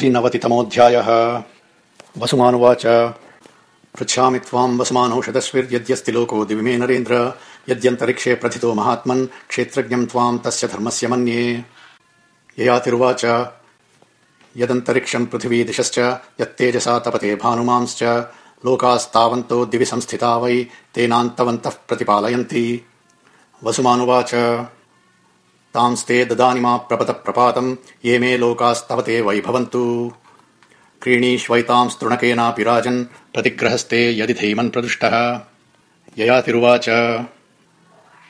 त्रिनवतितमोऽध्यायः वसुमानुवाच। पृच्छामि त्वाम् वसुमानौषधस्विर्यद्यस्ति लोको दिविमे नरेन्द्र। यद्यन्तरिक्षे प्रथितो महात्मन् क्षेत्रज्ञम् त्वाम् तस्य धर्मस्य मन्ये। ययातिरुवाच। यदन्तरिक्षम् पृथिवी दिशश्च यत्तेजसा तपते भानुमांश्च। लोकास्तावन्तो दिवि संस्थिता वै तेनान्तवन्तः प्रतिपालयन्ति। वसुमानुवाच तांस्ते ददानि प्रपत प्रपातम् ये मे लोकास्तवते वै भवन्तु क्रीणीष्वैतांस्तृणकेनापि राजन् प्रतिग्रहस्ते यदि धैमन् प्रदुष्टः। ययातिरुवाच।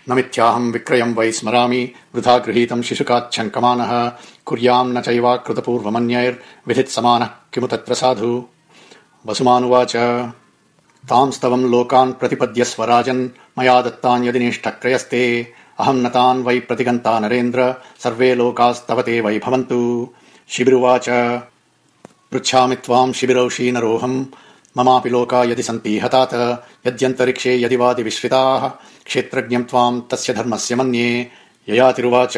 न मिथ्याहम् विक्रयम् वै स्मरामि वृथा गृहीतम् शिशुकाच्छङ्कमानः। कुर्याम् न चैवाकृतपूर्वमन्यैर्विधित्समानः किमु तत्र साधु। वसुमानुवाच। तांस्तवम् लोकान् प्रतिपद्यस्व राजन् मया दत्तान् यदि नेष्टक्रयस्ते अहम् न तान् वै प्रतिगन्ता नरेन्द्र सर्वे लोकास्तवते वै भवन्तु। शिबिरुवाच। पृच्छामि त्वाम् शिबिरौषी नरोऽहम् ममापि लोका यदि सन्ति हतात यद्यन्तरिक्षे यदि वादि विश्रिताः क्षेत्रज्ञम् त्वाम् तस्य धर्मस्य मन्ये। ययातिरुवाच।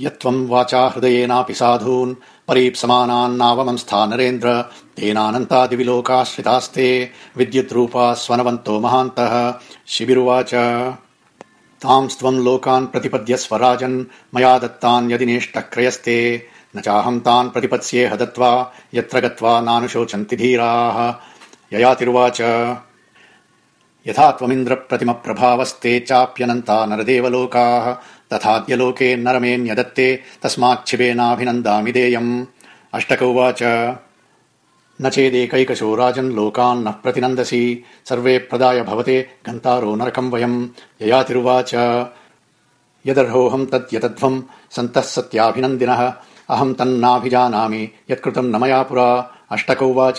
यत्त्वम् वाचा हृदयेनापि साधून् परीप्समानान्नावमंस्था नरेन्द्र तेनानन्तादिवि लोकाश्रितास्ते विद्युद्रूपा स्वनवन्तो महान्तः। शिबिरुवाच तांस्त्वम् लोकान् प्रतिपद्यस्व राजन् मया दत्तान् यदि नेष्टक्रयस्ते न चाहम् तान् प्रतिपत्स्येह दत्त्वा यत्र गत्वा नानुशोचन्ति धीराः। ययातिरुवाच। यथा त्वमिन्द्र प्रतिम प्रभावस्ते चाप्यनन्ता नरदेवलोकाः। तथाद्य लोके नरमेऽन्यदत्ते। तस्माच्छिबेनाभिनन्दामि देयम्। अष्टक उवाच न चेदेकैकशो राजन् लोकान् न प्रतिनन्दसि। सर्वे प्रदाय भवते गन्तारो नरकम् वयम्। ययातिरुवाच। यदर्होऽहम् तद्यतध्वम् सन्तः सत्याभिनन्दिनः। अहम् तन्नाभिजानामि यत्कृतम् न मया पुरा। अष्टक उवाच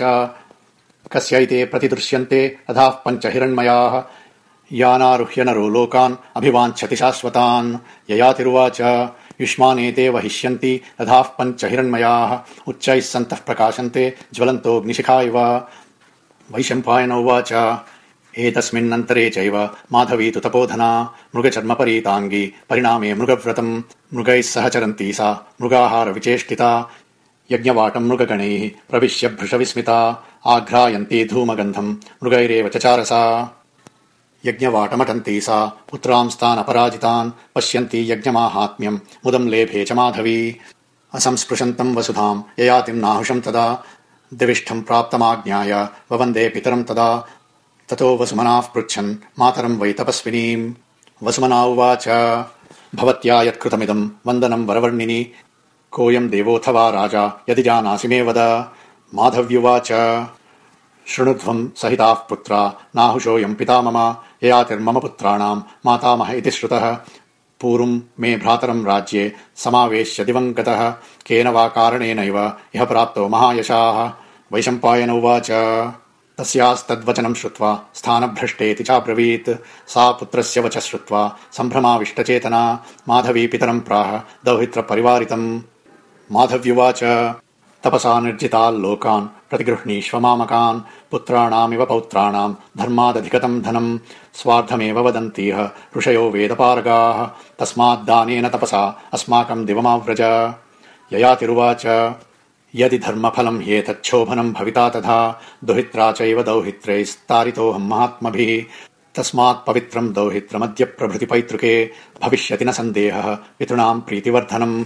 कस्यैते प्रतिदृश्यन्ते अधाः पञ्च हिरण्मयाः यानारुह्य नरो लोकान् अभिवाञ्छति शाश्वतान्। ययातिरुवाच युष्मानेते वहिष्यन्ति तथाः पञ्च हिरण्मयाः उच्चैः सन्तः प्रकाशन्ते ज्वलन्तोऽग्निशिखा इव वैशम्पायन उवाच एतस्मिन्नन्तरे चैव माधवी तु तपोधना मृगचर्मपरीताङ्गी परिणामे मृगव्रतम् मृगैः सह चरन्ती सा मृगाहार विचेष्टिता यज्ञवाटम् मृगगणैः प्रविश्य भृशविस्मिता आघ्रायन्ती धूमगन्धम् मृगैरेव चचारसा यज्ञवाटमटन्ती सा। पुत्रांस्तानपराजितान् पश्यन्ती यज्ञमाहात्म्यम्। मुदम् लेभे च माधवी। असंस्पृशन्तम् वसुधाम् ययातिम् नाहुषम् तदा। दिविष्ठम् प्राप्तमाज्ञाय। ववन्दे पितरम् तदा। ततो वसुमनाः पृच्छन्। मातरम् वै तपस्विनीम्। वसुमना उवाच। भवत्या यत्कृतमिदम् वन्दनम् वरवर्णिनि। कोऽयम् देवोऽथवा राजा। यदि जानासि मे वद। माधव्युवाच। शृणुध्वम् सहिताः पुत्रा। नाहुषोऽयम् पिता मम ययातिर्मम पुत्राणाम् मातामह इति श्रुतः। पूर्वम् मे भ्रातरम् राज्ये समावेश्य दिवम् गतः केन वा कारणेनैव इह प्राप्तो महायशाः। वैशम्पायन उवाच। तस्यास्तद्वचनम् श्रुत्वा स्थानभ्रष्टेति चाब्रवीत्। सा पुत्रस्य वच श्रुत्वा सम्भ्रमाविष्टचेतना। माधवी पितरम् प्राह दौहित्र परिवारितम् माधव्युवाच तपसा प्रतिगृह्णीष्व मामकान् पुत्राणामिव पौत्राणाम् धर्मादधिगतम् धनम् स्वार्थमेव वदन्तीह ऋषयो वेदपारगाः तस्माद्दानेन तपसा अस्माकम् दिवमाव्रज। ययातिरुवाच। यदि धर्मफलम् ह्येतच्छोभनम् भविता तथा दुहित्रा चैव दौहित्रैस्तारितोऽहम् महात्मभिः तस्मात् पवित्रम् दौहित्रमद्य प्रभृति पैतृके भविष्यति न सन्देहः पितॄणाम् प्रीतिवर्धनम्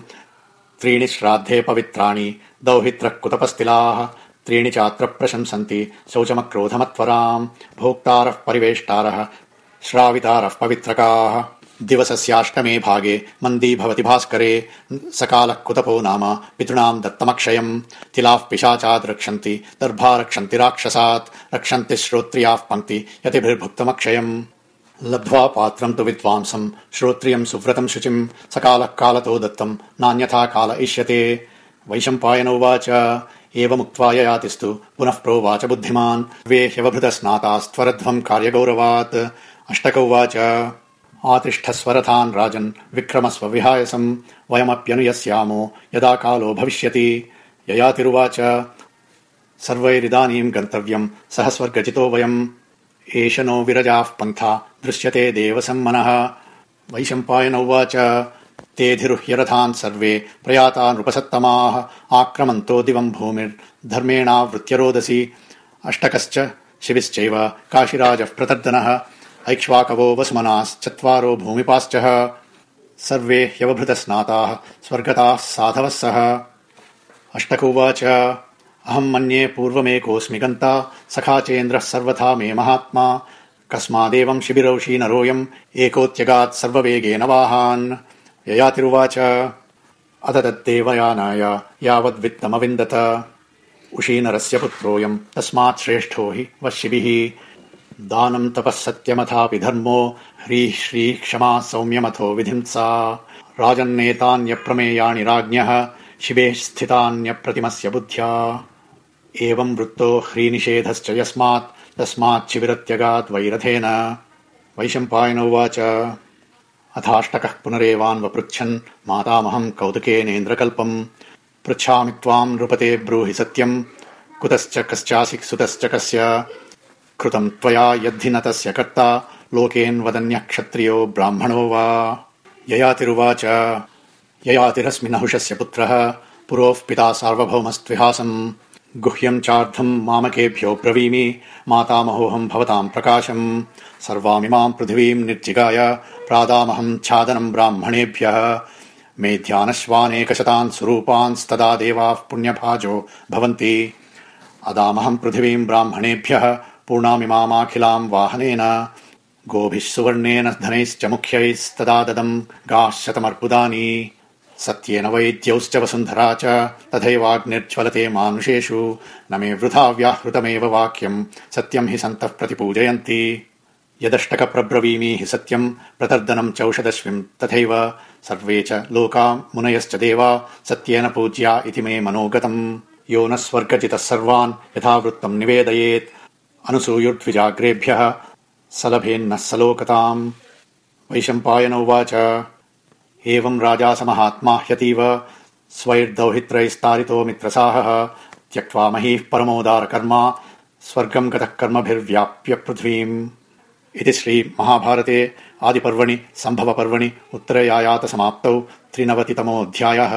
त्रीणि श्राद्धे पवित्राणि दौहित्रः कुतपस्तिलाः त्रीणि चात्र प्रशंसन्ति शौचमक्रोधमत्वराम् भोक्तारः परिवेष्टारः श्रावितारः पवित्रकाः। दिवसस्याष्टमे भागे मन्दी भवति भास्करे सकालः कुतपो नाम पितॄणाम् दत्तमक्षयम्। तिलाः पिशाचाद् रक्षन्ति दर्भा रक्षन्ति राक्षसात् रक्षन्ति श्रोत्रियाः पङ्क्ति यतिभिर्भुक्तमक्षयम् लब्ध्वा पात्रम् तु विद्वांसम् श्रोत्रियम् सुव्रतम् शुचिम् सकालः कालतो दत्तम् नान्यथा काल इष्यते वैशम्पायन उवाच एवमुक्त्वा ययातिस्तु पुनः प्रोवाच बुद्धिमान्। वे ह्यवभृतस्नातास्त्वरध्वम् कार्यगौरवात्। अष्टक उवाच आतिष्ठस्वरथान् राजन् विक्रमस्व विहायसम् वयमप्यनुयस्यामो यदा कालो भविष्यति। ययातिरुवाच सर्वैरिदानीम् गन्तव्यम् सह स्वर्गजितो वयम्। एष नो विरजाः पन्था दृश्यते देवसम्मनः। वैशम्पायन उवाच तेऽधिरुह्यरथान् सर्वे प्रयाता नृपसत्तमाः आक्रमन्तो दिवम् रोदसी अष्टकश्च शिविश्चैव काशिराजः प्रतर्दनः। ऐक्ष्वाकवो वसुमनाश्चत्वारो भूमिपाश्च। सर्वे ह्यवभृतस्नाताः स्वर्गताः साधवः सः। अष्टक उवाच अहम् मन्ये पूर्वमेकोऽस्मि गन्ता। सखा चेन्द्रः सर्वथा मे महात्मा कस्मादेवम् शिबिरौषी नरोऽयम् एकोत्यगात् सर्ववेगेन वाहान्। ययातिरुवाच। अथ तद्देवयानाय यावद्वित्तमविन्दत। उशीनरस्य पुत्रोऽयम् तस्मात् श्रेष्ठो हि वशिभिः। दानम् तपः सत्यमथापि धर्मो ह्रीः श्रीः क्षमा सौम्यमथो विधिंसा। राजन्नेतान्यप्रमेयाणि राज्ञः शिबेः स्थितान्यप्रतिमस्य बुद्ध्या। एवम् वृत्तो ह्रीनिषेधश्च यस्मात् तस्माच्छिबिरत्यगात् वैरथेन। वैशम्पायन उवाच। अथाष्टकः पुनरेवान्वपृच्छन् मातामहम् कौतुकेनेन्द्रकल्पम् पृच्छामि त्वाम् नृपते ब्रूहि सत्यम् कुतश्च कश्चासि सुतश्च कस्य। कृतम् त्वया यद्धि न तस्य कर्ता। लोकेन्वदन्यः क्षत्रियो ब्राह्मणो वा। ययातिरुवाच। ययातिरस्मि नहुषस्य पुत्रः। पुरोः पिता सार्वभौमस्त्विहासम् गुह्यम् चार्धम् मामकेभ्यो ब्रवीमि। मातामहोऽहम् भवताम् प्रकाशम्। सर्वामिमाम् पृथिवीम् निर्जिगाय प्रादामहम् छादनम् ब्राह्मणेभ्यः। मेध्यानश्वानेकशतान् स्वरूपांस्तदा देवाः पुण्यभाजो भवन्ति। अदामहम् पृथिवीम् ब्राह्मणेभ्यः पूर्णामिमामाखिलाम् वाहनेन। गोभिः सुवर्णेन धनैश्च मुख्यैस्तदा ददम् गाः शतमर्बुदानि सत्येन वैद्यौश्च वसुन्धरा च तथैवाग्निर्ज्वलते मानुषेषु। न मे वृथा व्याहृतमेव वाक्यम्। सत्यम् हि सन्तः प्रतिपूजयन्ति। यदष्टक प्रब्रवीमि हि सत्यम्। प्रतर्दनम् चौषदश्विम् तथैव। सर्वे च लोका मुनयश्च देवा। सत्येन पूज्या इति मे मनोगतम्। यो न स्वर्गजितः सर्वान् यथावृत्तम् निवेदयेत्। अनुसूयुर्द्विजाग्रेभ्यः। सलभेन्नः सलोकताम्। वैशम्पायन उवाच एवम् राजा समहात्मा ह्यतीव स्वैर्दौहित्रैस्तारितो मित्रसाहः त्यक्त्वा महीः परमोदारकर्मा स्वर्गम् गतः कर्मभिर्व्याप्य पृथ्वीम्। इति श्रीमहाभारते आदिपर्वणि सम्भवपर्वणि उत्तरयायातसमाप्तौ त्रिनवतितमोऽध्यायः